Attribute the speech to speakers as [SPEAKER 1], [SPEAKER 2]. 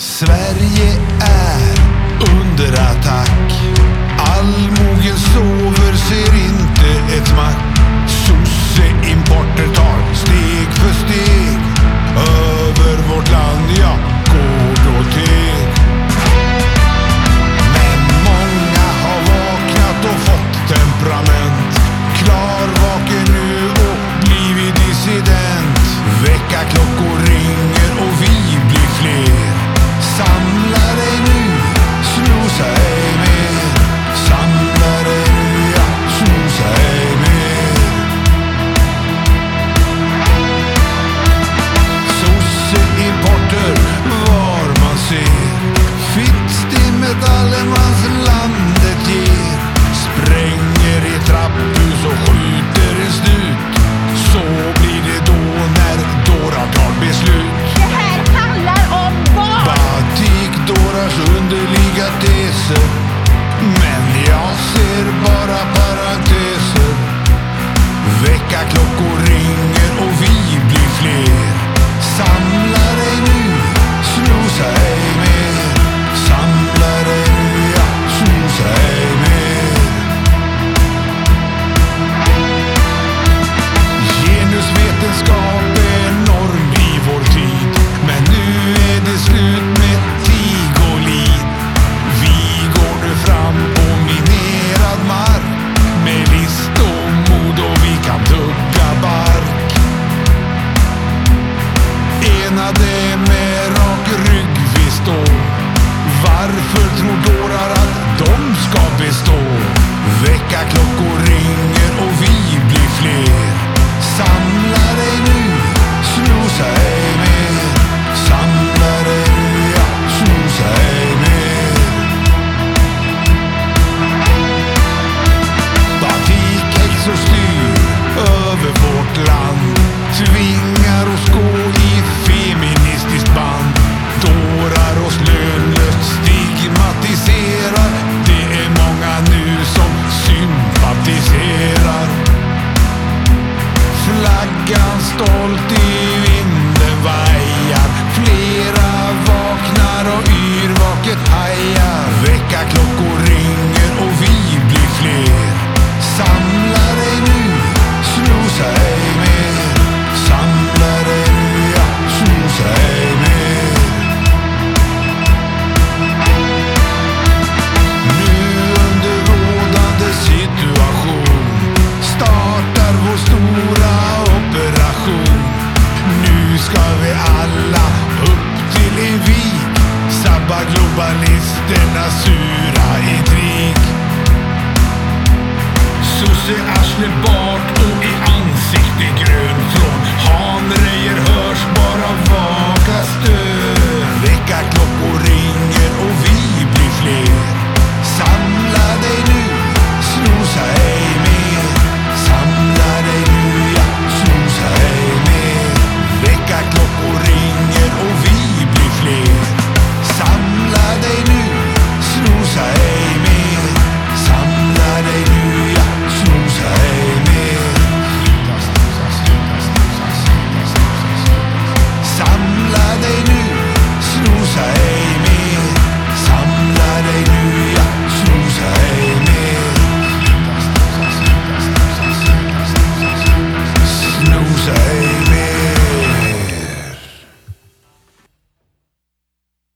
[SPEAKER 1] Sverige är under attack. bestå? Varför tror dårar att de ska bestå? Väck briserar. Flaggan stolt i vinden vajar. urbanisterna sura i krig. Sosse-arsle bak